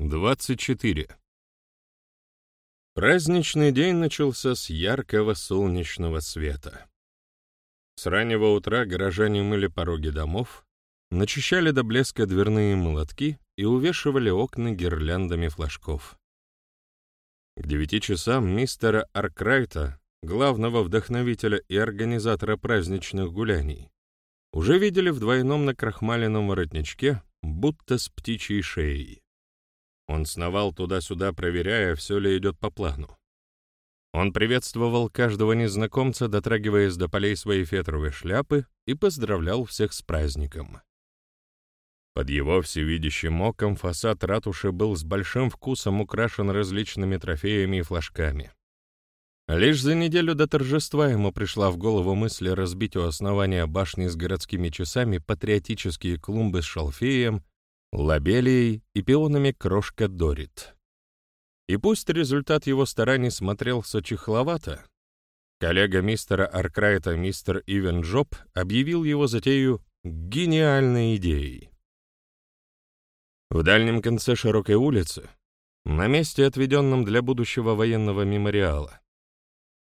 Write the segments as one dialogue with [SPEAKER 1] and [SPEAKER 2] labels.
[SPEAKER 1] 24. Праздничный день начался с яркого солнечного света. С раннего утра горожане мыли пороги домов, начищали до блеска дверные молотки и увешивали окна гирляндами флажков. К девяти часам мистера Аркрайта, главного вдохновителя и организатора праздничных гуляний, уже видели в двойном накрахмаленном воротничке, будто с птичьей шеей. Он сновал туда-сюда, проверяя, все ли идет по плану. Он приветствовал каждого незнакомца, дотрагиваясь до полей своей фетровой шляпы, и поздравлял всех с праздником. Под его всевидящим оком фасад ратуши был с большим вкусом украшен различными трофеями и флажками. Лишь за неделю до торжества ему пришла в голову мысль разбить у основания башни с городскими часами патриотические клумбы с шалфеем лабелией и пионами крошка Дорит. И пусть результат его стараний смотрелся чехловато, коллега мистера Аркрайта, мистер Ивен Джоб, объявил его затею гениальной идеей. В дальнем конце широкой улицы, на месте, отведенном для будущего военного мемориала,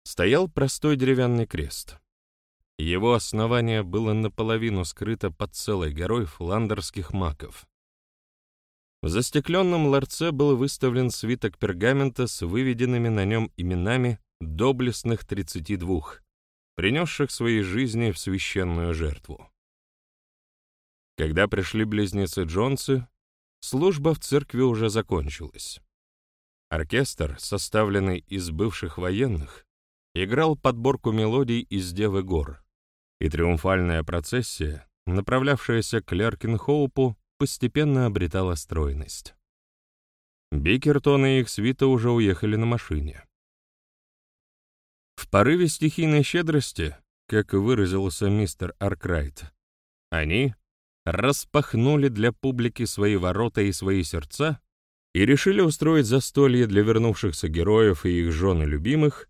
[SPEAKER 1] стоял простой деревянный крест. Его основание было наполовину скрыто под целой горой фландерских маков. В застекленном ларце был выставлен свиток пергамента с выведенными на нем именами доблестных 32, принесших свои жизни в священную жертву. Когда пришли близнецы Джонсы, служба в церкви уже закончилась. Оркестр, составленный из бывших военных, играл подборку мелодий из «Девы гор», и триумфальная процессия, направлявшаяся к Леркинхоупу, постепенно обретала стройность. Бикертон и их свита уже уехали на машине. В порыве стихийной щедрости, как выразился мистер Аркрайт, они распахнули для публики свои ворота и свои сердца и решили устроить застолье для вернувшихся героев и их жен и любимых,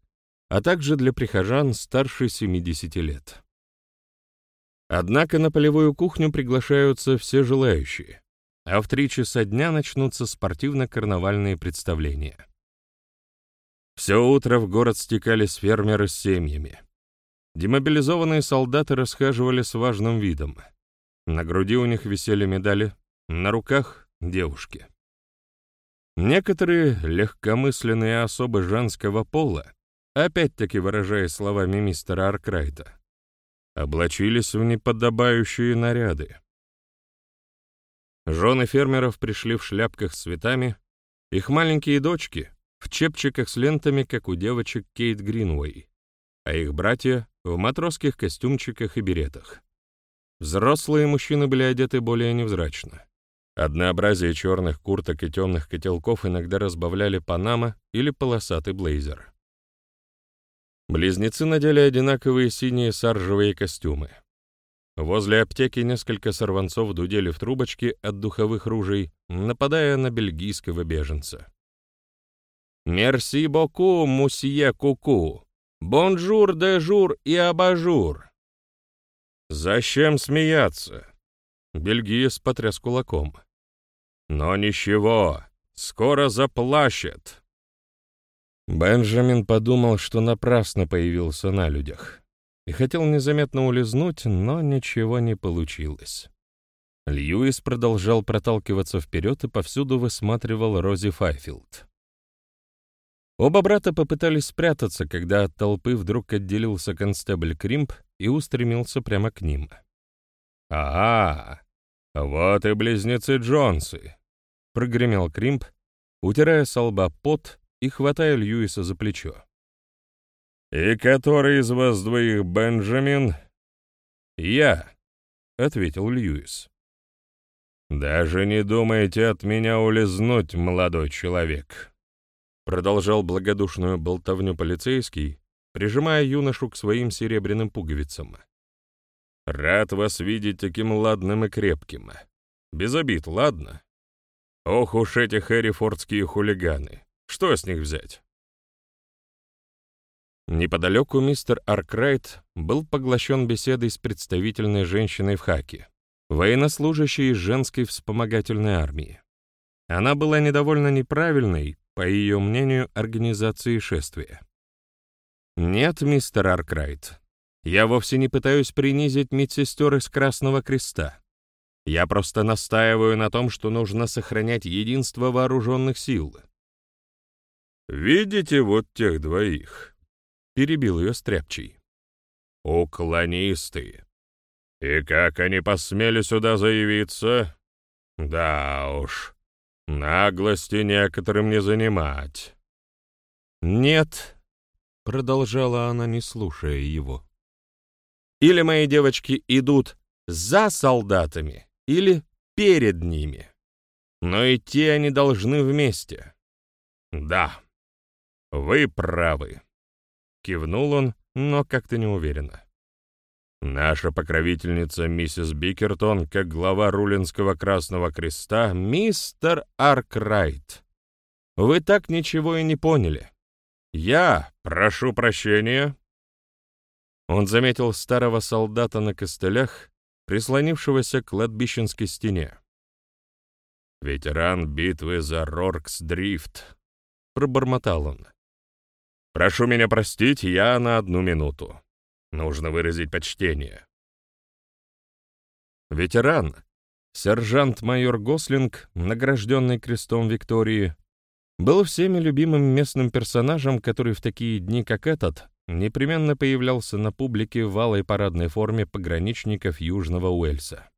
[SPEAKER 1] а также для прихожан старше 70 лет. Однако на полевую кухню приглашаются все желающие, а в три часа дня начнутся спортивно-карнавальные представления. Все утро в город стекались фермеры с семьями. Демобилизованные солдаты расхаживали с важным видом. На груди у них висели медали, на руках — девушки. Некоторые легкомысленные особы женского пола, опять-таки выражаясь словами мистера Аркрайта, облачились в неподобающие наряды. Жены фермеров пришли в шляпках с цветами, их маленькие дочки — в чепчиках с лентами, как у девочек Кейт Гринуэй, а их братья — в матросских костюмчиках и беретах. Взрослые мужчины были одеты более невзрачно. Однообразие черных курток и темных котелков иногда разбавляли панама или полосатый блейзер. Близнецы надели одинаковые синие саржевые костюмы. Возле аптеки несколько сорванцов дудели в трубочки от духовых ружей, нападая на бельгийского беженца. «Мерси боку, мусье куку! Бонжур, дежур и абажур!» «Зачем смеяться?» Бельгиец потряс кулаком. «Но ничего, скоро заплачет!» Бенджамин подумал, что напрасно появился на людях, и хотел незаметно улизнуть, но ничего не получилось. Льюис продолжал проталкиваться вперед и повсюду высматривал Рози Файфилд. Оба брата попытались спрятаться, когда от толпы вдруг отделился констебль Кримп и устремился прямо к ним. «Ага, вот и близнецы Джонсы!» — прогремел Кримп, утирая со лба пот и хватая Льюиса за плечо. «И который из вас двоих Бенджамин?» «Я», — ответил Льюис. «Даже не думайте от меня улизнуть, молодой человек», — продолжал благодушную болтовню полицейский, прижимая юношу к своим серебряным пуговицам. «Рад вас видеть таким ладным и крепким. Без обид, ладно? Ох уж эти хэррифордские хулиганы. Что с них взять? Неподалеку мистер Аркрайт был поглощен беседой с представительной женщиной в хаке, военнослужащей из женской вспомогательной армии. Она была недовольно неправильной, по ее мнению, организацией шествия. «Нет, мистер Аркрайт, я вовсе не пытаюсь принизить медсестер из Красного Креста. Я просто настаиваю на том, что нужно сохранять единство вооруженных сил». «Видите вот тех двоих?» — перебил ее Стряпчий. «Уклонисты. И как они посмели сюда заявиться? Да уж, наглости некоторым не занимать». «Нет», — продолжала она, не слушая его. «Или мои девочки идут за солдатами, или перед ними. Но идти они должны вместе». «Да, вы правы», — кивнул он, но как-то неуверенно. Наша покровительница миссис Бикертон, как глава Рулинского Красного Креста, мистер Аркрайт. Вы так ничего и не поняли. «Я прошу прощения». Он заметил старого солдата на костылях, прислонившегося к кладбищенской стене. «Ветеран битвы за Роркс-Дрифт», — пробормотал он. «Прошу меня простить, я на одну минуту. Нужно выразить почтение». Ветеран, сержант-майор Гослинг, награжденный крестом Виктории, был всеми любимым местным персонажем, который в такие дни, как этот, непременно появлялся на публике в алой парадной форме пограничников Южного Уэльса.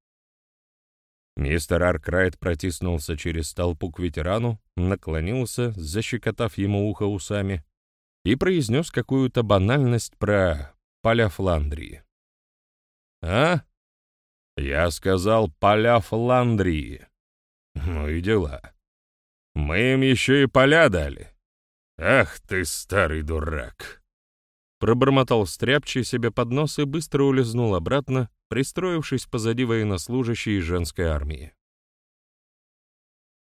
[SPEAKER 1] Мистер Аркрайт протиснулся через толпу к ветерану, наклонился, защекотав ему ухо усами, и произнес какую-то банальность про поля Фландрии. «А? Я сказал поля Фландрии. Ну и дела». Мы им еще и поля дали. Ах ты, старый дурак!» Пробормотал стряпчий себе под нос и быстро улизнул обратно, пристроившись позади военнослужащей женской армии.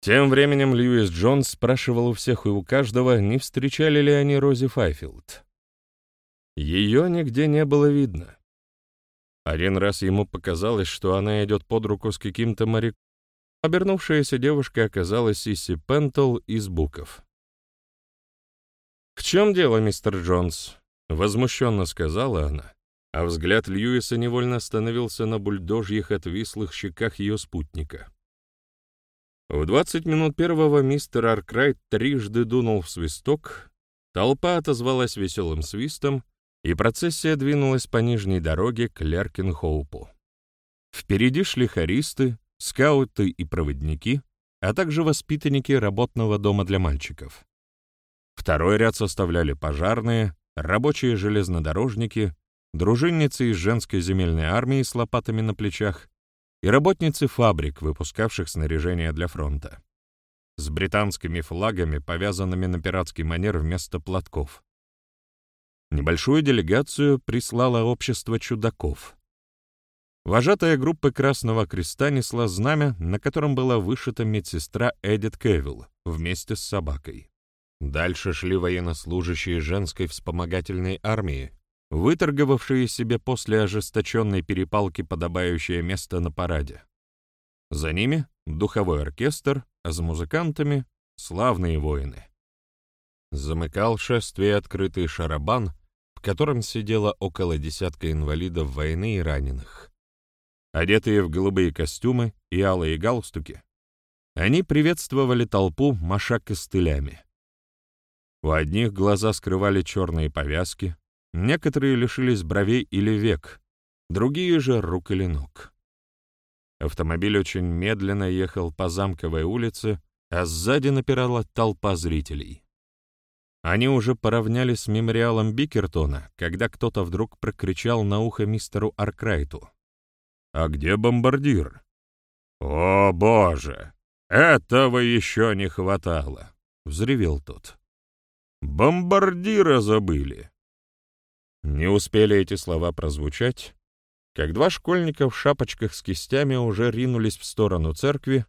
[SPEAKER 1] Тем временем Льюис Джонс спрашивал у всех и у каждого, не встречали ли они Рози Файфилд. Ее нигде не было видно. Один раз ему показалось, что она идет под руку с каким-то моряком, Обернувшаяся девушка оказалась Сисси Пентл из Буков. «В чем дело, мистер Джонс?» — возмущенно сказала она, а взгляд Льюиса невольно остановился на бульдожьих отвислых щеках ее спутника. В двадцать минут первого мистер Аркрайт трижды дунул в свисток, толпа отозвалась веселым свистом, и процессия двинулась по нижней дороге к Леркинхоупу. Впереди шли хористы, скауты и проводники, а также воспитанники работного дома для мальчиков. Второй ряд составляли пожарные, рабочие железнодорожники, дружинницы из женской земельной армии с лопатами на плечах и работницы фабрик, выпускавших снаряжение для фронта, с британскими флагами, повязанными на пиратский манер вместо платков. Небольшую делегацию прислало общество чудаков — Вожатая группа Красного Креста несла знамя, на котором была вышита медсестра Эдит Кевилл вместе с собакой. Дальше шли военнослужащие женской вспомогательной армии, выторговавшие себе после ожесточенной перепалки подобающее место на параде. За ними духовой оркестр, а за музыкантами — славные воины. Замыкал шествие открытый шарабан, в котором сидело около десятка инвалидов войны и раненых. Одетые в голубые костюмы и алые галстуки, они приветствовали толпу, маша костылями. У одних глаза скрывали черные повязки, некоторые лишились бровей или век, другие же рук или ног. Автомобиль очень медленно ехал по замковой улице, а сзади напирала толпа зрителей. Они уже поравнялись с мемориалом Бикертона, когда кто-то вдруг прокричал на ухо мистеру Аркрайту. «А где бомбардир?» «О, боже! Этого еще не хватало!» — взревел тот. «Бомбардира забыли!» Не успели эти слова прозвучать, как два школьника в шапочках с кистями уже ринулись в сторону церкви,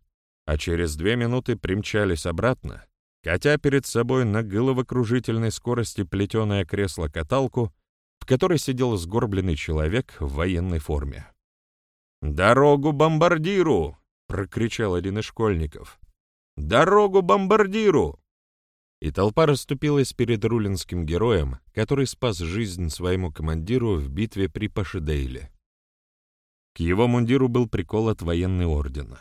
[SPEAKER 1] а через две минуты примчались обратно, катя перед собой на головокружительной скорости плетеное кресло-каталку, в которой сидел сгорбленный человек в военной форме. «Дорогу бомбардиру!» — прокричал один из школьников. Дорогу бомбардиру!» И толпа расступилась перед рулинским героем, который спас жизнь своему командиру в битве при Пашидейле. К его мундиру был приколот военный орден.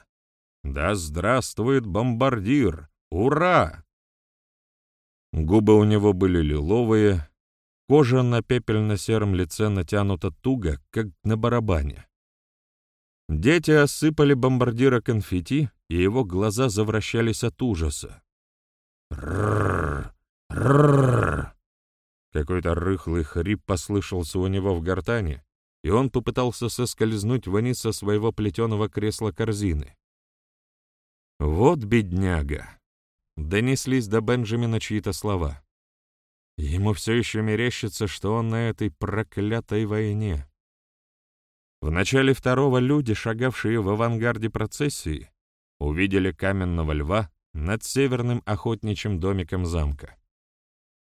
[SPEAKER 1] «Да здравствует бомбардир! Ура!» Губы у него были лиловые, кожа на пепельно-сером лице натянута туго, как на барабане. Дети осыпали бомбардира конфетти, и его глаза завращались от ужаса. Какой-то рыхлый хрип послышался у него в гортани, и он попытался соскользнуть вниз со своего плетеного кресла корзины. Вот бедняга. Донеслись до Бенджамина чьи-то слова. Ему все еще мерещится, что он на этой проклятой войне. В начале второго люди, шагавшие в авангарде процессии, увидели каменного льва над северным охотничьим домиком замка.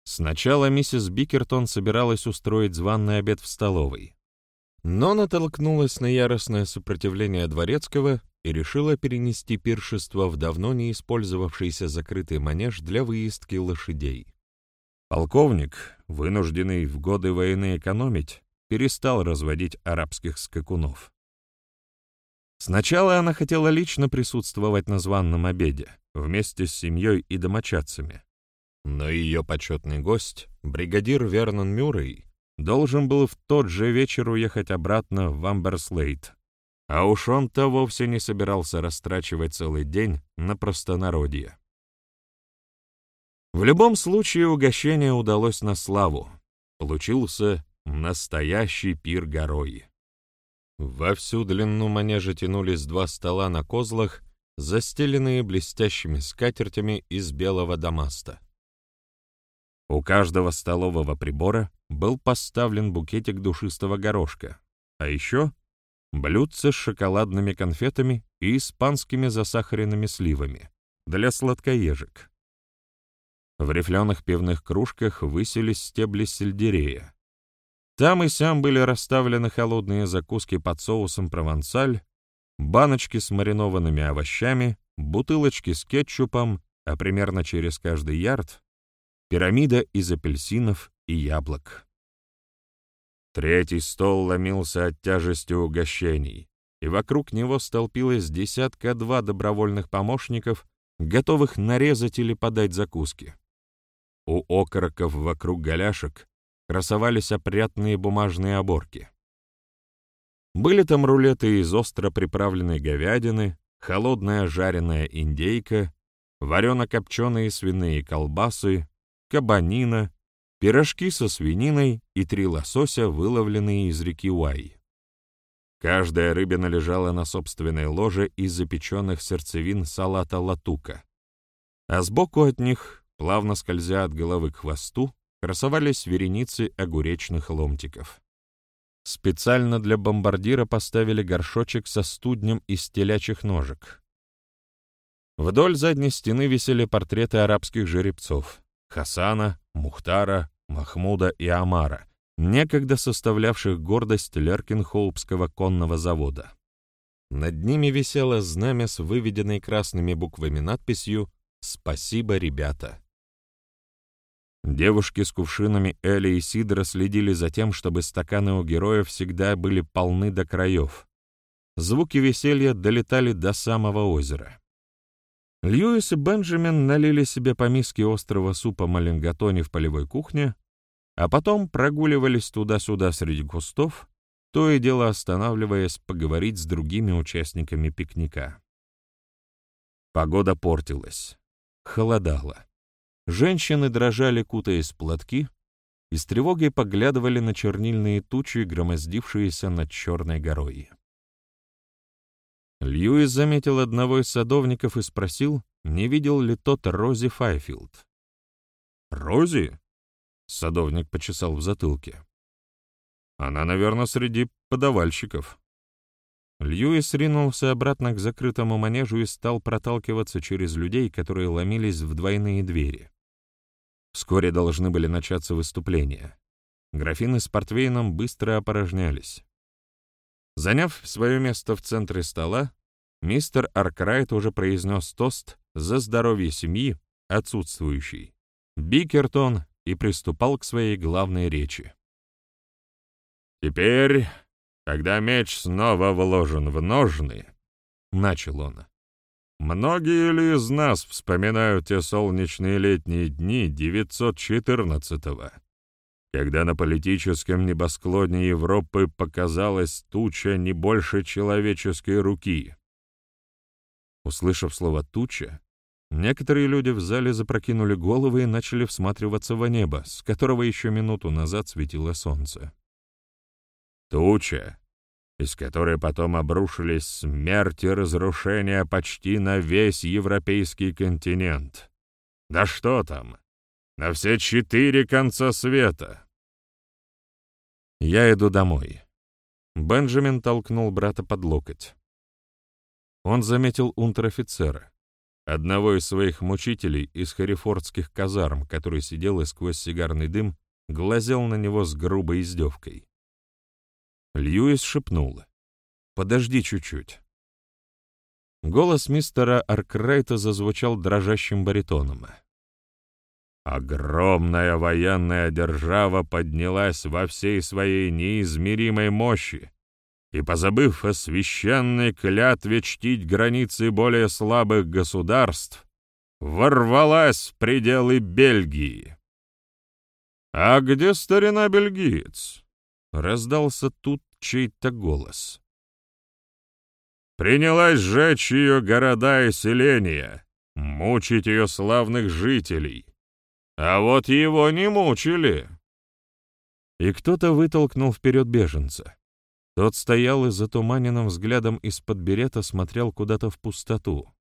[SPEAKER 1] Сначала миссис Бикертон собиралась устроить званный обед в столовой, но натолкнулась на яростное сопротивление дворецкого и решила перенести пиршество в давно не использовавшийся закрытый манеж для выездки лошадей. Полковник, вынужденный в годы войны экономить, перестал разводить арабских скакунов. Сначала она хотела лично присутствовать на званном обеде, вместе с семьей и домочадцами. Но ее почетный гость, бригадир Вернон Мюррей, должен был в тот же вечер уехать обратно в Амберслейт, а уж он-то вовсе не собирался растрачивать целый день на простонародье. В любом случае угощение удалось на славу. Получился настоящий пир горой. Во всю длину манежа тянулись два стола на козлах, застеленные блестящими скатертями из белого дамаста. У каждого столового прибора был поставлен букетик душистого горошка, а еще блюдце с шоколадными конфетами и испанскими засахаренными сливами для сладкоежек. В рифленых пивных кружках высились стебли сельдерея, там и сям были расставлены холодные закуски под соусом провансаль, баночки с маринованными овощами, бутылочки с кетчупом, а примерно через каждый ярд — пирамида из апельсинов и яблок. Третий стол ломился от тяжести угощений, и вокруг него столпилось десятка-два добровольных помощников, готовых нарезать или подать закуски. У окороков вокруг голяшек красовались опрятные бумажные оборки. Были там рулеты из остро приправленной говядины, холодная жареная индейка, варено-копченые свиные колбасы, кабанина, пирожки со свининой и три лосося, выловленные из реки Уай. Каждая рыбина лежала на собственной ложе из запеченных сердцевин салата латука, а сбоку от них, плавно скользя от головы к хвосту, красовались вереницы огуречных ломтиков. Специально для бомбардира поставили горшочек со студнем из телячьих ножек. Вдоль задней стены висели портреты арабских жеребцов — Хасана, Мухтара, Махмуда и Амара, некогда составлявших гордость Леркинхоупского конного завода. Над ними висело знамя с выведенной красными буквами надписью «Спасибо, ребята». Девушки с кувшинами Эли и Сидра следили за тем, чтобы стаканы у героев всегда были полны до краев. Звуки веселья долетали до самого озера. Льюис и Бенджамин налили себе по миске острого супа малингатони в полевой кухне, а потом прогуливались туда-сюда среди кустов, то и дело останавливаясь поговорить с другими участниками пикника. Погода портилась. Холодало. Женщины дрожали, кутаясь в платки, и с тревогой поглядывали на чернильные тучи, громоздившиеся над черной горой. Льюис заметил одного из садовников и спросил, не видел ли тот Рози Файфилд. «Рози?» — садовник почесал в затылке. «Она, наверное, среди подавальщиков». Льюис ринулся обратно к закрытому манежу и стал проталкиваться через людей, которые ломились в двойные двери. Вскоре должны были начаться выступления. Графины с портвейном быстро опорожнялись. Заняв свое место в центре стола, мистер Аркрайт уже произнес тост за здоровье семьи, отсутствующей, Бикертон и приступал к своей главной речи. «Теперь, когда меч снова вложен в ножны, — начал он, — многие ли из нас вспоминают те солнечные летние дни 914-го, когда на политическом небосклоне Европы показалась туча не больше человеческой руки. Услышав слово «туча», некоторые люди в зале запрокинули головы и начали всматриваться в небо, с которого еще минуту назад светило солнце. Туча, из которой потом обрушились смерть и разрушения почти на весь европейский континент. Да что там, на все четыре конца света. Я иду домой. Бенджамин толкнул брата под локоть. Он заметил унтер-офицера, одного из своих мучителей из харифордских казарм, который сидел и сквозь сигарный дым глазел на него с грубой издевкой. Льюис шепнул. «Подожди чуть-чуть». Голос мистера Аркрайта зазвучал дрожащим баритоном. Огромная военная держава поднялась во всей своей неизмеримой мощи и, позабыв о священной клятве чтить границы более слабых государств, ворвалась в пределы Бельгии. «А где старина бельгиец?» — раздался тут чей-то голос. Принялась сжечь ее города и селения, мучить ее славных жителей. А вот его не мучили. И кто-то вытолкнул вперед беженца. Тот стоял и затуманенным взглядом из-под берета смотрел куда-то в пустоту.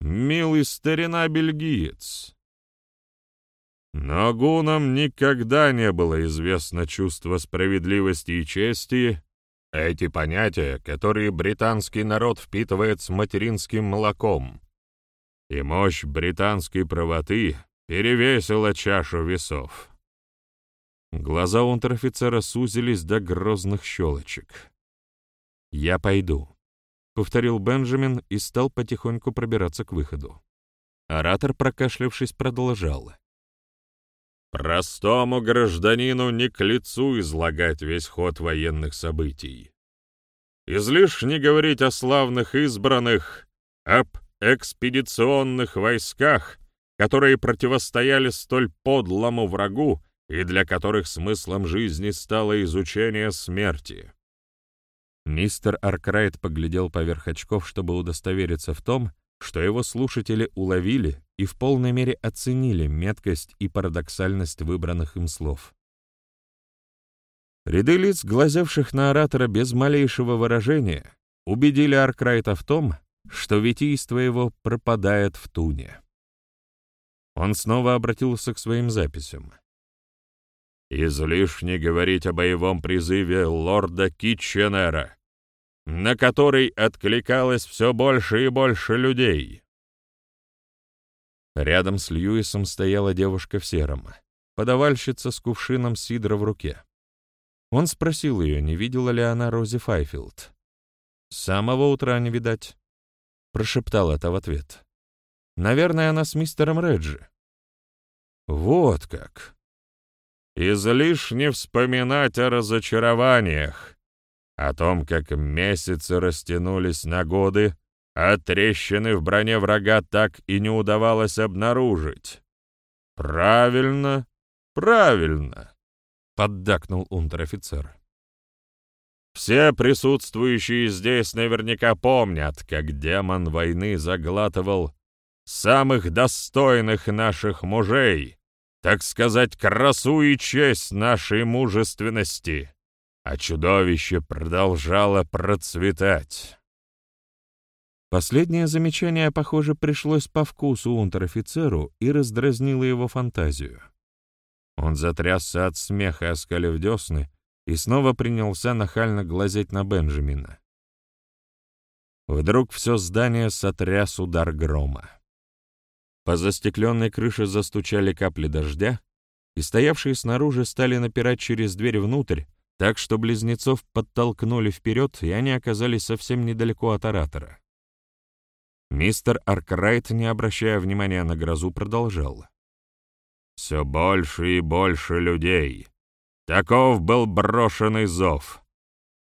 [SPEAKER 1] «Милый старина бельгиец!» Но гунам никогда не было известно чувство справедливости и чести, эти понятия, которые британский народ впитывает с материнским молоком. И мощь британской правоты перевесила чашу весов. Глаза унтер-офицера сузились до грозных щелочек. «Я пойду», — повторил Бенджамин и стал потихоньку пробираться к выходу. Оратор, прокашлявшись, продолжал. Простому гражданину не к лицу излагать весь ход военных событий. Излишне говорить о славных избранных, об экспедиционных войсках, которые противостояли столь подлому врагу и для которых смыслом жизни стало изучение смерти. Мистер Аркрайт поглядел поверх очков, чтобы удостовериться в том, что его слушатели уловили и в полной мере оценили меткость и парадоксальность выбранных им слов. Ряды лиц, глазевших на оратора без малейшего выражения, убедили Аркрайта в том, что витийство его пропадает в туне. Он снова обратился к своим записям. «Излишне говорить о боевом призыве лорда Китченера, на который откликалось все больше и больше людей. Рядом с Льюисом стояла девушка в сером, подавальщица с кувшином сидра в руке. Он спросил ее, не видела ли она Рози Файфилд. «С самого утра не видать», — прошептал это в ответ. «Наверное, она с мистером Реджи». «Вот как!» «Излишне вспоминать о разочарованиях», о том, как месяцы растянулись на годы, а трещины в броне врага так и не удавалось обнаружить. «Правильно, правильно», — поддакнул унтер-офицер. «Все присутствующие здесь наверняка помнят, как демон войны заглатывал самых достойных наших мужей, так сказать, красу и честь нашей мужественности а чудовище продолжало процветать. Последнее замечание, похоже, пришлось по вкусу унтер-офицеру и раздразнило его фантазию. Он затрясся от смеха, оскалив десны, и снова принялся нахально глазеть на Бенджамина. Вдруг все здание сотряс удар грома. По застекленной крыше застучали капли дождя, и стоявшие снаружи стали напирать через дверь внутрь, так что близнецов подтолкнули вперед, и они оказались совсем недалеко от оратора. Мистер Аркрайт, не обращая внимания на грозу, продолжал. «Все больше и больше людей. Таков был брошенный зов.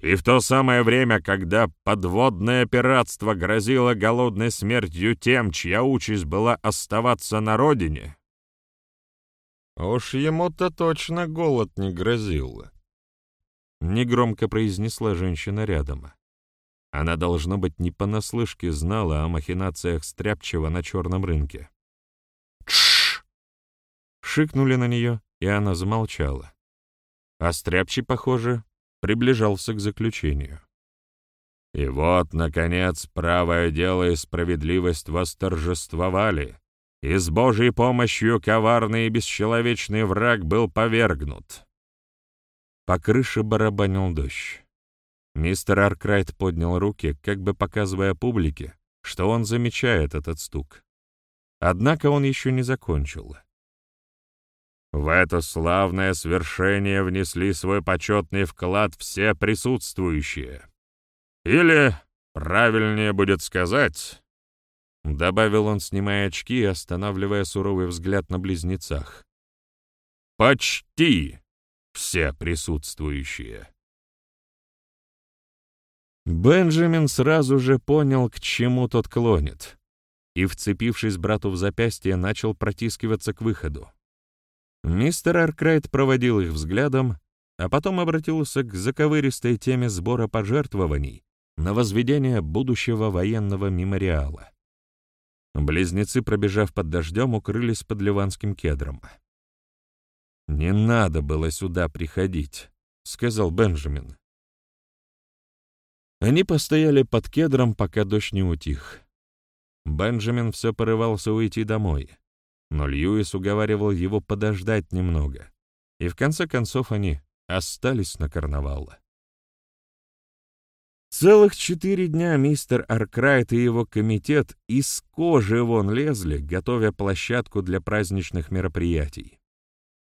[SPEAKER 1] И в то самое время, когда подводное пиратство грозило голодной смертью тем, чья участь была оставаться на родине, «Уж ему-то точно голод не грозил», — негромко произнесла женщина рядом. Она, должно быть, не понаслышке знала о махинациях Стряпчева на черном рынке. «Тш!» Шикнули на нее, и она замолчала. А Стряпчий, похоже, приближался к заключению. И вот, наконец, правое дело и справедливость восторжествовали, и с Божьей помощью коварный и бесчеловечный враг был повергнут. По крыше барабанил дождь. Мистер Аркрайт поднял руки, как бы показывая публике, что он замечает этот стук. Однако он еще не закончил. В это славное свершение внесли свой почетный вклад все присутствующие. Или, правильнее будет сказать, добавил он, снимая очки и останавливая суровый взгляд на близнецах. Почти все присутствующие. Бенджамин сразу же понял, к чему тот клонит, и, вцепившись брату в запястье, начал протискиваться к выходу. Мистер Аркрайт проводил их взглядом, а потом обратился к заковыристой теме сбора пожертвований на возведение будущего военного мемориала. Близнецы, пробежав под дождем, укрылись под ливанским кедром. «Не надо было сюда приходить», — сказал Бенджамин. Они постояли под кедром, пока дождь не утих. Бенджамин все порывался уйти домой, но Льюис уговаривал его подождать немного, и в конце концов они остались на карнавал. Целых четыре дня мистер Аркрайт и его комитет из кожи вон лезли, готовя площадку для праздничных мероприятий.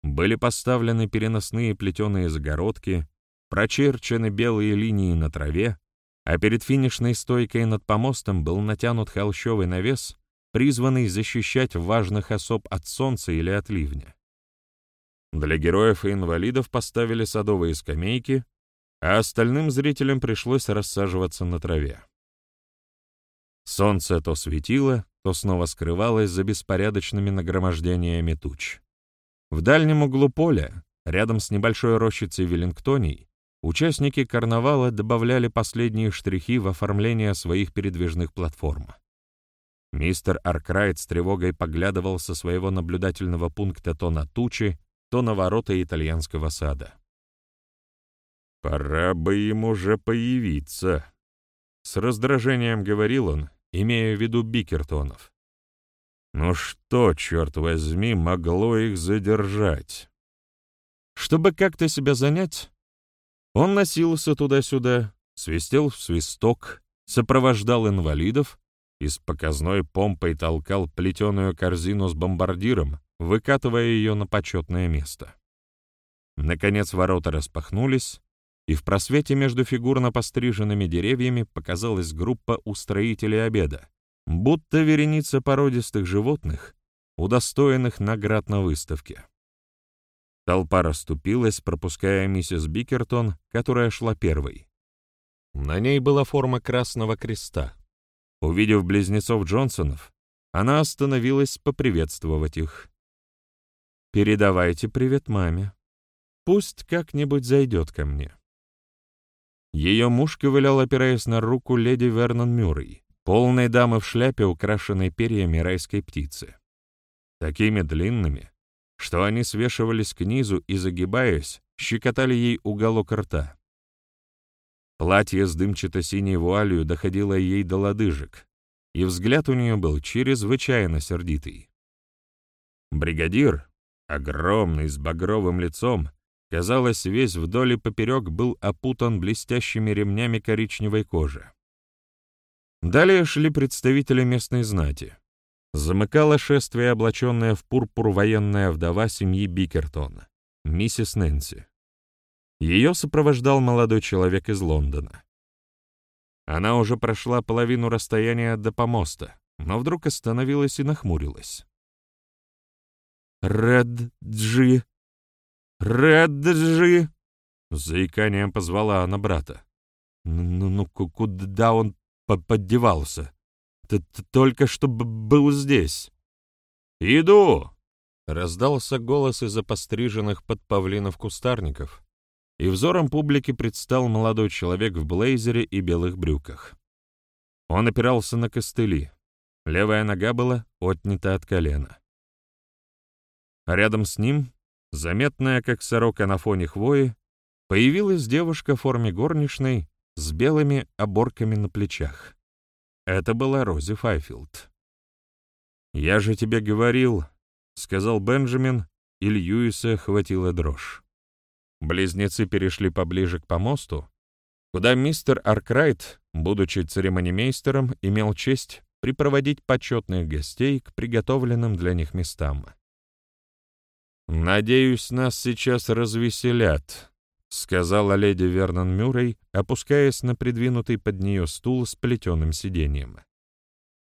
[SPEAKER 1] Были поставлены переносные плетеные загородки, прочерчены белые линии на траве, а перед финишной стойкой над помостом был натянут холщовый навес, призванный защищать важных особ от солнца или от ливня. Для героев и инвалидов поставили садовые скамейки, а остальным зрителям пришлось рассаживаться на траве. Солнце то светило, то снова скрывалось за беспорядочными нагромождениями туч. В дальнем углу поля, рядом с небольшой рощицей Веллингтоний, Участники карнавала добавляли последние штрихи в оформление своих передвижных платформ. Мистер Аркрайт с тревогой поглядывал со своего наблюдательного пункта то на тучи, то на ворота итальянского сада. «Пора бы ему уже появиться», — с раздражением говорил он, имея в виду Бикертонов. «Ну что, черт возьми, могло их задержать?» Чтобы как-то себя занять, он носился туда-сюда, свистел в свисток, сопровождал инвалидов и с показной помпой толкал плетеную корзину с бомбардиром, выкатывая ее на почетное место. Наконец ворота распахнулись, и в просвете между фигурно постриженными деревьями показалась группа устроителей обеда, будто вереница породистых животных, удостоенных наград на выставке. Толпа расступилась, пропуская миссис Бикертон, которая шла первой. На ней была форма Красного Креста. Увидев близнецов Джонсонов, она остановилась поприветствовать их. «Передавайте привет маме. Пусть как-нибудь зайдет ко мне». Ее муж ковылял, опираясь на руку леди Вернон Мюррей, полной дамы в шляпе, украшенной перьями райской птицы. Такими длинными, что они свешивались к низу и, загибаясь, щекотали ей уголок рта. Платье с дымчато-синей вуалью доходило ей до лодыжек, и взгляд у нее был чрезвычайно сердитый. Бригадир, огромный, с багровым лицом, казалось, весь вдоль и поперек был опутан блестящими ремнями коричневой кожи. Далее шли представители местной знати замыкала шествие, облаченная в пурпур военная вдова семьи Бикертона, миссис Нэнси. Ее сопровождал молодой человек из Лондона. Она уже прошла половину расстояния до помоста, но вдруг остановилась и нахмурилась. «Реджи! Реджи!» — заиканием позвала она брата. «Ну, ну, куда он поддевался? Ты только что был здесь». «Иду!» — раздался голос из-за постриженных под павлинов кустарников, и взором публики предстал молодой человек в блейзере и белых брюках. Он опирался на костыли. Левая нога была отнята от колена. Рядом с ним, заметная как сорока на фоне хвои, появилась девушка в форме горничной с белыми оборками на плечах. Это была Рози Файфилд. «Я же тебе говорил», — сказал Бенджамин, и Льюиса хватила дрожь. Близнецы перешли поближе к помосту, куда мистер Аркрайт, будучи церемонимейстером, имел честь припроводить почетных гостей к приготовленным для них местам. «Надеюсь, нас сейчас развеселят», — сказала леди Вернон Мюррей, опускаясь на придвинутый под нее стул с плетеным сиденьем.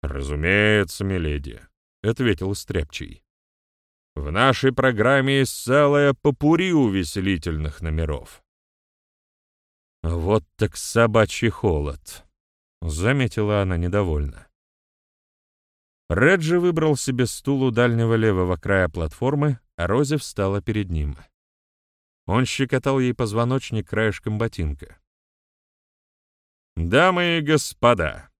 [SPEAKER 1] «Разумеется, миледи», — ответил Стряпчий. «В нашей программе есть целая попури увеселительных номеров». «Вот так собачий холод», — заметила она недовольно. Реджи выбрал себе стул у дальнего левого края платформы, а Рози встала перед ним. Он щекотал ей позвоночник краешком ботинка. «Дамы и господа!»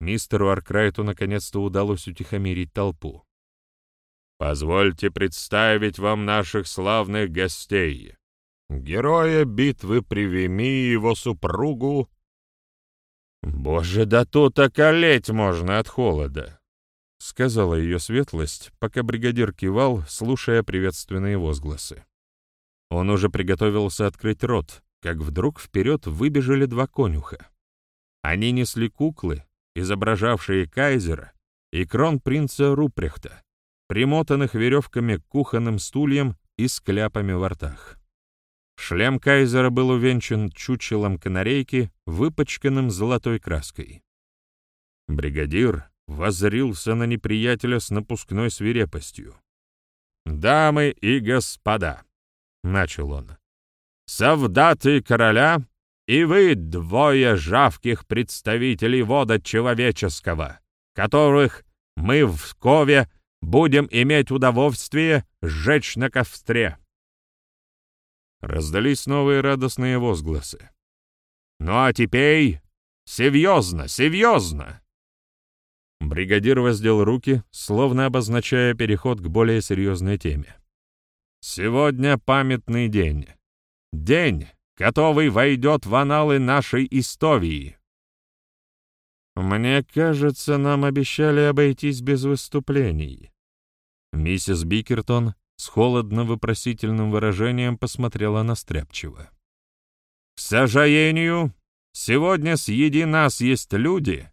[SPEAKER 1] Мистеру Аркрайту наконец-то удалось утихомирить толпу. «Позвольте представить вам наших славных гостей. Героя битвы при Веми и его супругу...» «Боже, да тут околеть можно от холода!» — сказала ее светлость, пока бригадир кивал, слушая приветственные возгласы. Он уже приготовился открыть рот, как вдруг вперед выбежали два конюха. Они несли куклы, изображавшие кайзера и кронпринца Рупрехта, примотанных веревками к кухонным стульям и с кляпами во ртах. Шлем кайзера был увенчан чучелом канарейки, выпачканным золотой краской. Бригадир, воззрился на неприятеля с напускной свирепостью. «Дамы и господа!» — начал он. «Совдаты короля и вы двое жавких представителей вода человеческого, которых мы в Кове будем иметь удовольствие сжечь на костре». Раздались новые радостные возгласы. «Ну а теперь... Серьезно, серьезно!» Бригадир воздел руки, словно обозначая переход к более серьезной теме. «Сегодня памятный день. День, который войдет в аналы нашей истории». «Мне кажется, нам обещали обойтись без выступлений». Миссис Бикертон с холодно-вопросительным выражением посмотрела на Стряпчева. «К сожалению, сегодня среди нас есть люди,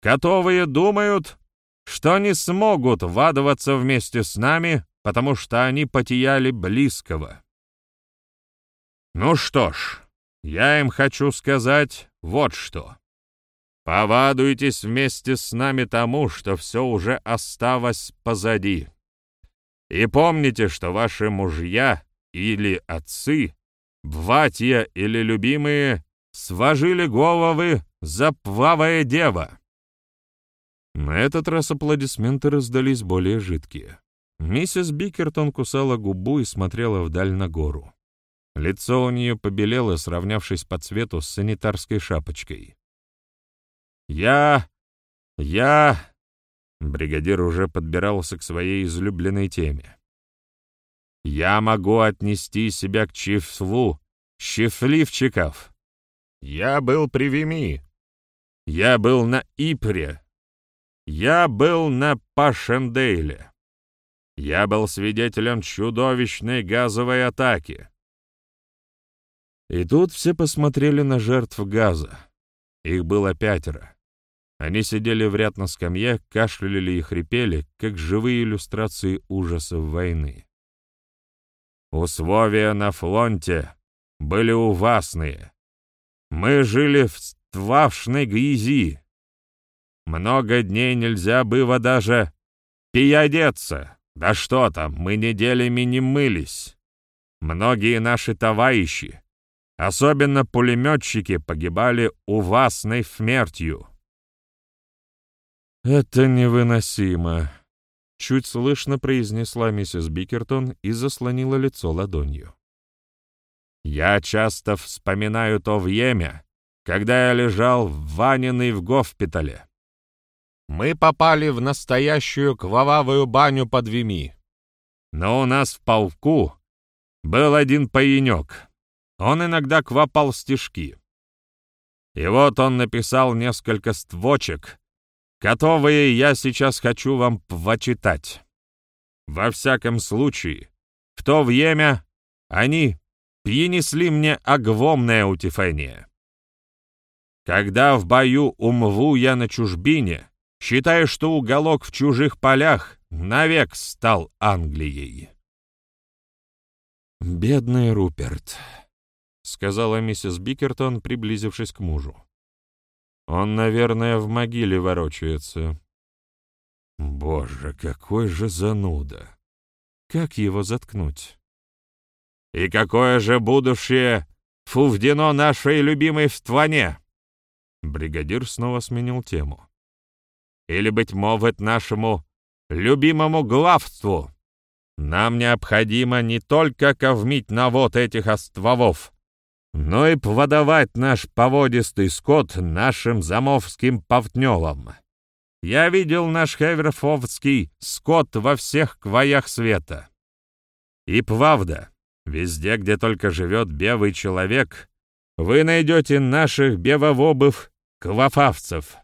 [SPEAKER 1] Котовые думают, что не смогут вадываться вместе с нами, потому что они потеряли близкого. Ну что ж, я им хочу сказать вот что. Повадуйтесь вместе с нами тому, что все уже осталось позади. И помните, что ваши мужья или отцы, братья или любимые сважили головы за плавое дева. На этот раз аплодисменты раздались более жидкие. Миссис Бикертон кусала губу и смотрела вдаль на гору. Лицо у нее побелело, сравнявшись по цвету с санитарской шапочкой. «Я... я...» Бригадир уже подбирался к своей излюбленной теме. «Я могу отнести себя к чифлу, счастливчиков. Я был при Вими. Я был на Ипре, я был на Пашендейле. Я был свидетелем чудовищной газовой атаки. И тут все посмотрели на жертв газа. Их было пятеро. Они сидели в ряд на скамье, кашляли и хрипели, как живые иллюстрации ужасов войны. Условия на флонте были ужасные. Мы жили в ствавшной грязи,
[SPEAKER 2] много дней нельзя было даже переодеться. Да что там, мы неделями не мылись. Многие наши товарищи, особенно пулеметчики, погибали ужасной смертью.
[SPEAKER 1] «Это невыносимо», — чуть слышно произнесла миссис Бикертон и заслонила лицо ладонью.
[SPEAKER 2] «Я часто вспоминаю то время, когда я лежал ваненый в госпитале. Мы попали в настоящую кровавую баню под Вими. Но у нас в полку был один паенек. Он иногда квапал стишки. И вот он написал несколько ствочек, которые я сейчас хочу вам почитать. Во всяком случае, в то время они принесли мне огромное утешение. Когда в бою умву я на чужбине, считая, что уголок в чужих полях навек стал Англией.
[SPEAKER 1] «Бедный Руперт», — сказала миссис Бикертон, приблизившись к мужу. Он, наверное, в могиле ворочается. Боже, какой же зануда! Как его заткнуть?
[SPEAKER 2] И какое же будущее фувдено нашей любимой в стване? Бригадир снова сменил тему. Или, быть может, нашему любимому главству? Нам необходимо не только ковмить навод этих островов, но и подавать наш поводистый скот нашим замовским повтнелам. Я видел наш хеверфовский скот во всех кваях света. И правда, везде, где только живет бевый человек, вы найдете наших бевовобов квафавцев.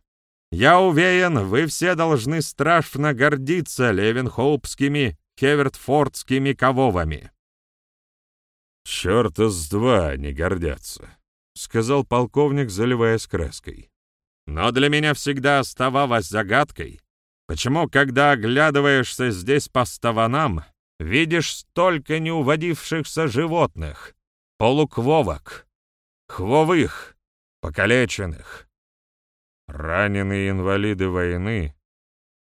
[SPEAKER 2] Я уверен, вы все должны страшно гордиться левенхоупскими хевертфордскими кововами.
[SPEAKER 1] «Черта с два не гордятся», — сказал полковник, заливаясь краской.
[SPEAKER 2] «Но для меня всегда оставалась загадкой, почему, когда оглядываешься здесь по ставанам, видишь столько неуводившихся животных, полуквовок, хвовых, покалеченных.
[SPEAKER 1] Раненые инвалиды войны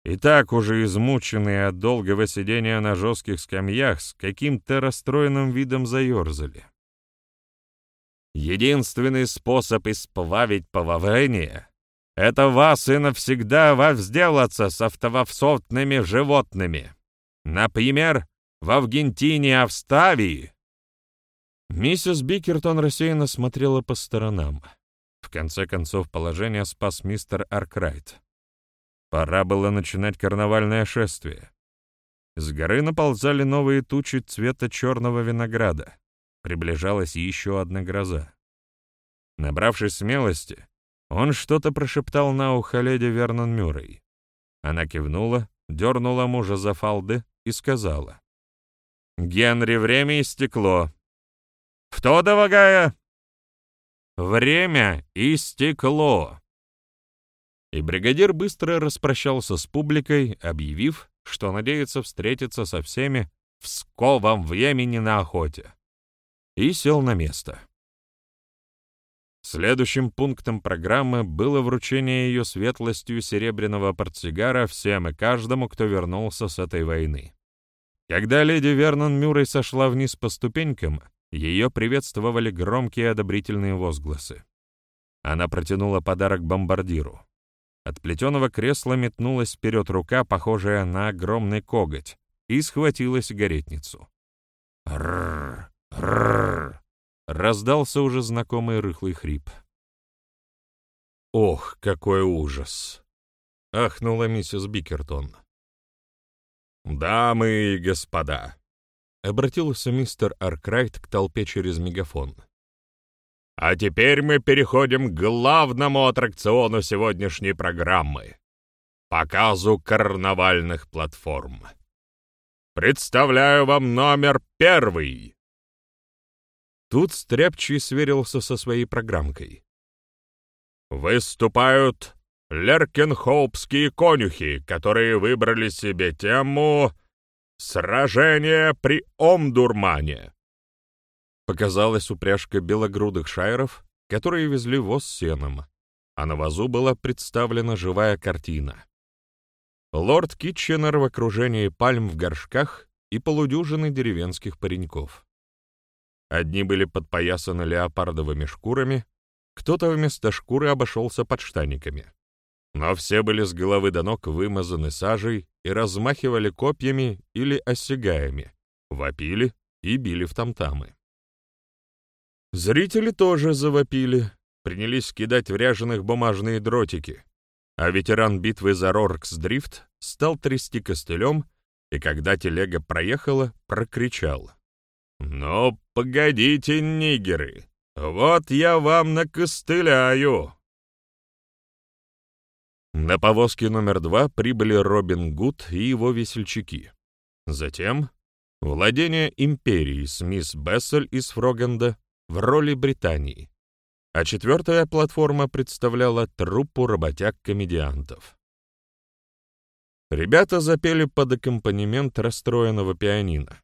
[SPEAKER 1] и так уже измученные от долгого сидения на жестких скамьях, с каким-то расстроенным видом заерзали.
[SPEAKER 2] Единственный способ исплавить поваврение — это вас и навсегда возделаться с автововсотными животными. Например, в Аргентине, Авставии.
[SPEAKER 1] Миссис Бикертон рассеянно смотрела по сторонам. В конце концов, положение спас мистер Аркрайт. Пора было начинать карнавальное шествие. С горы наползали новые тучи цвета черного винограда. Приближалась еще одна гроза. Набравшись смелости, он что-то прошептал на ухо леди Вернон Мюррей. Она кивнула, дернула мужа за фалды и сказала. «Генри, время истекло».
[SPEAKER 2] «Кто, дорогая?»
[SPEAKER 1] «Время истекло», и бригадир быстро распрощался с публикой, объявив, что надеется встретиться со всеми в сковом времени на охоте, и сел на место. Следующим пунктом программы было вручение ее светлостью серебряного портсигара всем и каждому, кто вернулся с этой войны. Когда леди Вернон Мюррей сошла вниз по ступенькам, ее приветствовали громкие одобрительные возгласы. Она протянула подарок бомбардиру. От плетеного кресла метнулась вперед рука, похожая на огромный коготь, и схватила сигаретницу. «Рррр! Рррр!» — раздался уже знакомый рыхлый хрип. «Ох, какой ужас!» — ахнула миссис Бикертон.
[SPEAKER 2] «Дамы и господа!»
[SPEAKER 1] — обратился мистер Аркрайт к толпе через мегафон.
[SPEAKER 2] А теперь мы переходим к главному аттракциону сегодняшней программы — показу карнавальных платформ. Представляю вам номер первый.
[SPEAKER 1] Тут Стряпчий сверился со своей программкой.
[SPEAKER 2] Выступают леркенхоупские конюхи, которые выбрали себе тему «Сражение при Омдурмане».
[SPEAKER 1] Показалась упряжка белогрудых шайров, которые везли воз сеном. а на вазу была представлена живая картина. Лорд Китченер в окружении пальм в горшках и полудюжины деревенских пареньков. Одни были подпоясаны леопардовыми шкурами, кто-то вместо шкуры обошелся подштаниками. Но все были с головы до ног вымазаны сажей и размахивали копьями или осягаями, вопили и били в тамтамы. Зрители тоже завопили, принялись кидать в ряженых бумажные дротики, а ветеран битвы за Роркс-Дрифт стал трясти костылем и, когда телега проехала, прокричал. «Ну, погодите, нигеры, вот я вам накостыляю!» На повозке номер два прибыли Робин Гуд и его весельчаки. Затем владение империи с мисс Бессель из Фрогенда в роли Британии, а четвертая платформа представляла труппу работяг-комедиантов. Ребята запели под аккомпанемент расстроенного пианино.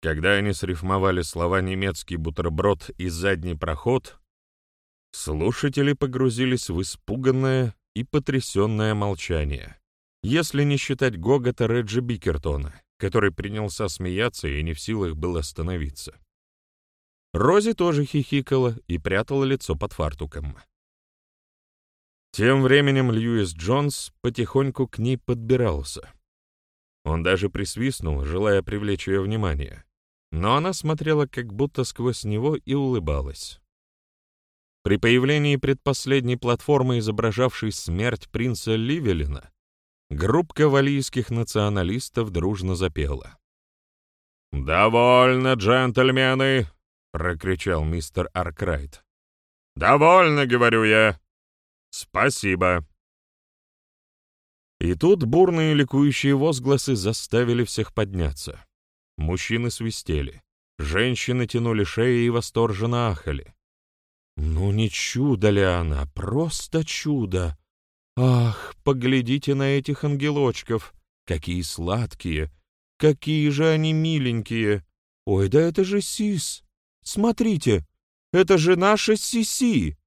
[SPEAKER 1] Когда они срифмовали слова «немецкий бутерброд» и «задний проход», слушатели погрузились в испуганное и потрясенное молчание, если не считать гогота Реджи Бикертона, который принялся смеяться и не в силах был остановиться. Рози тоже хихикала и прятала лицо под фартуком. Тем временем Льюис Джонс потихоньку к ней подбирался. Он даже присвистнул, желая привлечь ее внимание, но она смотрела как будто сквозь него и улыбалась. При появлении предпоследней платформы, изображавшей смерть принца Ливелина, группка валийских националистов дружно запела. «Довольно, джентльмены!» — прокричал мистер Аркрайт. «Довольно, говорю я. Спасибо». И тут бурные ликующие возгласы заставили всех подняться. Мужчины свистели, женщины тянули шеи и восторженно ахали. Ну не чудо ли она, просто чудо! Ах, поглядите на этих ангелочков! Какие сладкие! Какие же они миленькие! Ой, да это же Сис! Смотрите, это же наша Сиси!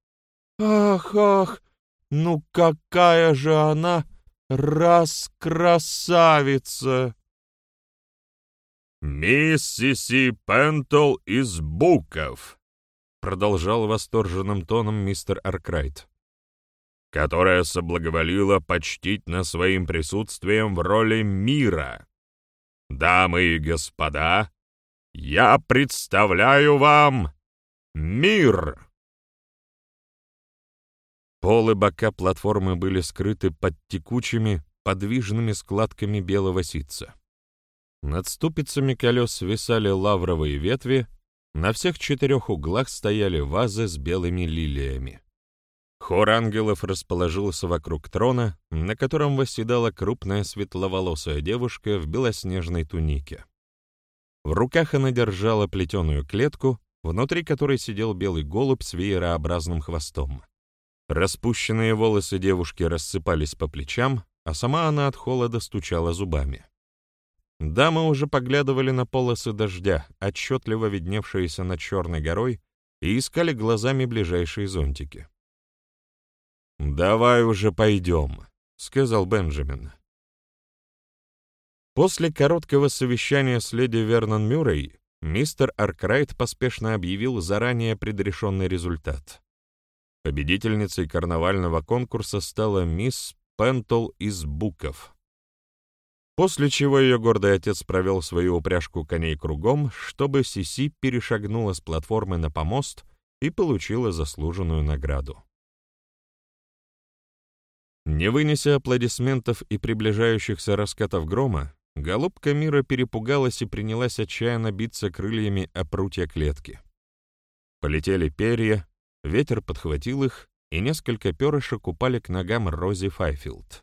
[SPEAKER 1] Ах, ах, ну какая же она раскрасавица!
[SPEAKER 2] «Мисс Сиси Пентл из Буков», — продолжал восторженным тоном мистер Аркрайт, «которая соблаговолила почтить нас своим присутствием в роли мира. Дамы и господа, я представляю вам мир!»
[SPEAKER 1] Пол и бока платформы были скрыты под текучими, подвижными складками белого ситца. Над ступицами колес свисали лавровые ветви, на всех четырех углах стояли вазы с белыми лилиями. Хор ангелов расположился вокруг трона, на котором восседала крупная светловолосая девушка в белоснежной тунике. В руках она держала плетеную клетку, внутри которой сидел белый голубь с веерообразным хвостом. Распущенные волосы девушки рассыпались по плечам, а сама она от холода стучала зубами. Дамы уже поглядывали на полосы дождя, отчетливо видневшиеся над Черной горой, и искали глазами ближайшие зонтики. «Давай уже пойдем», — сказал Бенджамин. После короткого совещания с леди Вернон Мюррей мистер Аркрайт поспешно объявил заранее предрешенный результат. Победительницей карнавального конкурса стала мисс Пентл из Буков. После чего ее гордый отец провел свою упряжку коней кругом, чтобы Сиси перешагнула с платформы на помост и получила заслуженную награду. Не вынеся аплодисментов и приближающихся раскатов грома, Голубка мира перепугалась и принялась отчаянно биться крыльями о прутья клетки. Полетели перья, ветер подхватил их, и несколько перышек упали к ногам Рози Файфилд.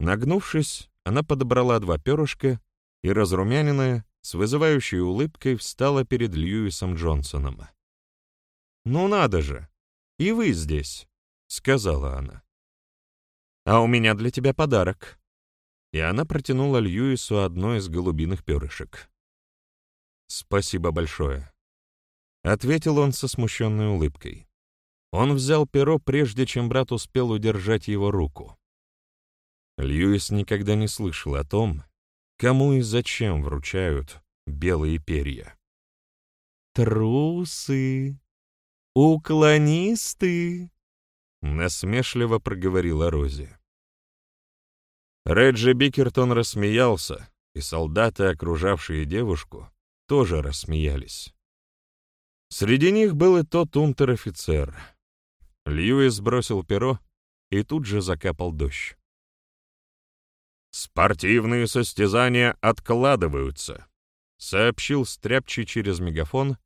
[SPEAKER 1] Нагнувшись, она подобрала два перышка и, разрумяненная, с вызывающей улыбкой встала перед Льюисом Джонсоном. «Ну надо же! И вы здесь!» — сказала она. «А у меня для тебя подарок», и она протянула Льюису одно из голубиных перышек. «Спасибо большое», — ответил он со смущенной улыбкой. Он взял перо, прежде чем брат успел удержать его руку. Льюис никогда не слышал о том, кому и зачем вручают белые перья. «Трусы! Уклонисты!» — насмешливо проговорила Рози. Реджи Бикертон рассмеялся, и солдаты, окружавшие девушку, тоже рассмеялись. Среди них был и тот унтер-офицер. Льюис бросил перо, и тут же закапал дождь. «Спортивные состязания откладываются», — сообщил Стряпчий через мегафон,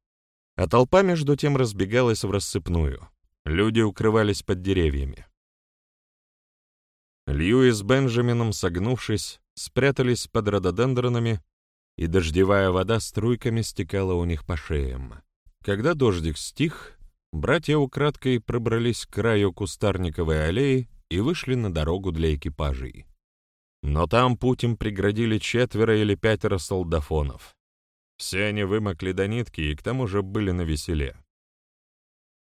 [SPEAKER 1] а толпа между тем разбегалась в рассыпную. Люди укрывались под деревьями. Льюис с Бенджамином, согнувшись, спрятались под рододендронами, и дождевая вода струйками стекала у них по шеям. Когда дождик стих, братья украдкой пробрались к краю кустарниковой аллеи и вышли на дорогу для экипажей. Но там путь им преградили четверо или пятеро солдафонов. Все они вымокли до нитки и к тому же были на веселе.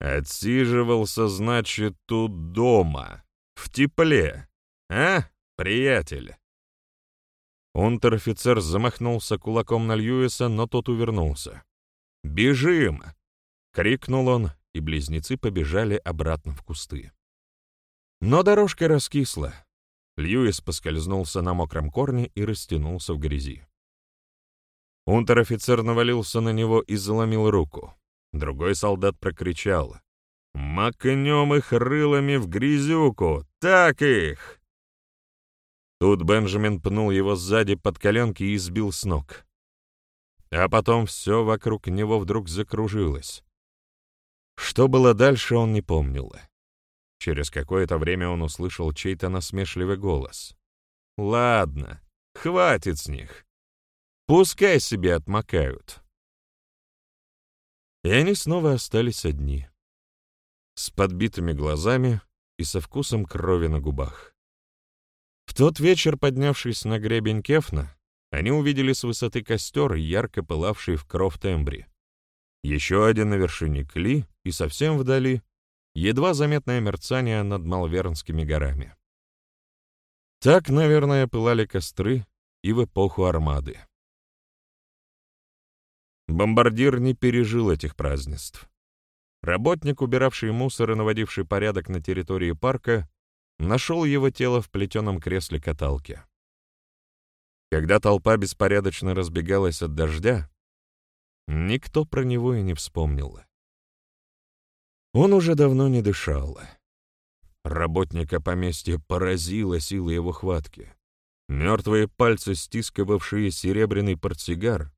[SPEAKER 1] «Отсиживался, значит, тут дома, в тепле, а, приятель?» Унтер-офицер замахнулся кулаком на Льюиса, но тот увернулся. «Бежим!» — крикнул он, и близнецы побежали обратно в кусты. Но дорожка раскисла. Льюис поскользнулся на мокром корне и растянулся в грязи. Унтер-офицер навалился на него и заломил руку. Другой солдат прокричал. «Макнем их рылами в грязюку! Так их!» Тут Бенджамин пнул его сзади под коленки и сбил с ног. А потом все вокруг него вдруг закружилось. Что было дальше, он не помнил. Через какое-то время он услышал чей-то насмешливый голос. «Ладно, хватит с них. Пускай себе отмокают». И они снова остались одни, с подбитыми глазами и со вкусом крови на губах. В тот вечер, поднявшись на гребень Кефна, они увидели с высоты костер, ярко пылавший в Крофт-Эмбри. Еще один на вершине Кли и совсем вдали едва заметное мерцание над Малвернскими горами. Так, наверное, пылали костры и в эпоху Армады. Бомбардир не пережил этих празднеств. Работник, убиравший мусор и наводивший порядок на территории парка, нашел его тело в плетеном кресле каталки. Когда толпа беспорядочно разбегалась от дождя, никто про него и не вспомнил. Он уже давно не дышал. Работника поместья поразила сила его хватки. Мертвые пальцы, стискивавшие серебряный портсигар,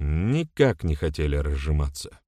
[SPEAKER 1] никак не хотели разжиматься.